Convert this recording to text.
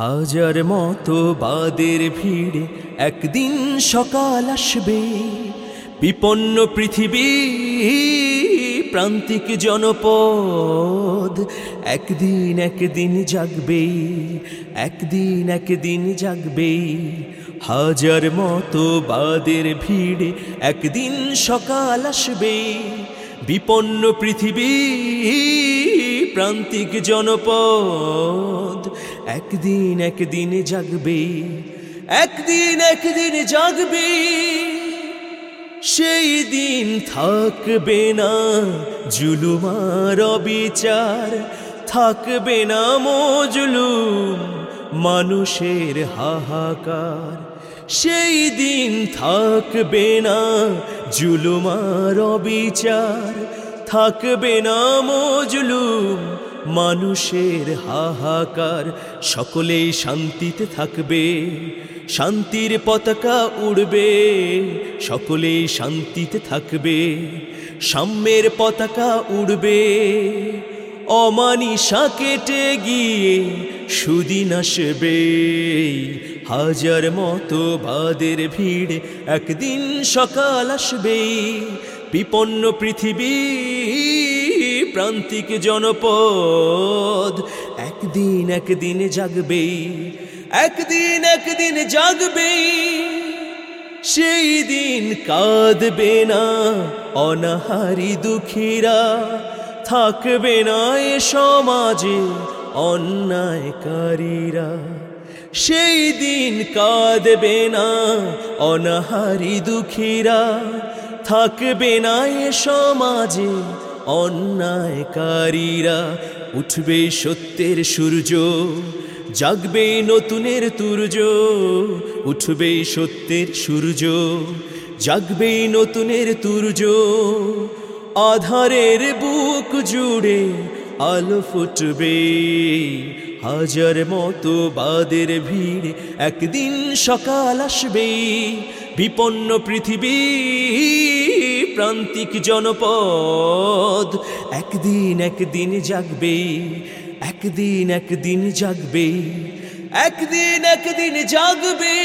হাজার মতো বাদের ভিড়ে একদিন সকাল আসবে। বিপন্ন পৃথিবী, প্রান্তিক জনপদ, একদিন একদিন জাগবে, একদিন একদিন জাগবে। হাজার মতো বাদের ভিড়ে একদিন সকাল আসবে। বিপন্ন পৃথিবী, প্রান্তিক জনপদ একদিন একদিন জাগবে, একদিন একদিন জাগবে। সেই দিন থাকবে না জুলুমার বিচার থাকবে না মজলুম মানুষের হাহাকার। সেই দিন থাকবে না জুলুমার বিচার থাকবে না মজলুম মানুষের হাহাকার, সকলেই শান্তিতে থাকবে, শান্তির পতাকা উড়বে, সকলেই শান্তিতে থাকবে, সাম্যের পতাকা উড়বে। অমানিসা কেটে গিয়ে সুদিন আসবে, হাজার মতো বাদের ভিড় একদিন সকাল আসবে বিপন্ন পৃথিবী প্রান্তিক জনপদ। একদিন একদিন জাগবে, একদিন একদিন জাগবে। সেই দিন কাঁদবে না অনাহারি দুঃখীরা, থাকবে না এ সমাজে অন্যায়কারীরা। সেই দিন কাঁদবে না অনাহারি দুঃখীরা, থাকবে না এ সমাজে অন্যায়কারীরা উঠবে সত্যের সূর্য, জাগবে নতুনের তুর্য উঠবে সত্যের সূর্য, জাগবে নতুনের তুর্য আধারের বুক জুড়ে আলো ফুটবে, হাজার মতো বাদের ভিড় একদিন সকাল আসবে, বিপন্ন পৃথিবী প্রান্তিক জনপদ। একদিন একদিন জাগবে একদিন একদিন জাগবে একদিন একদিন জাগবে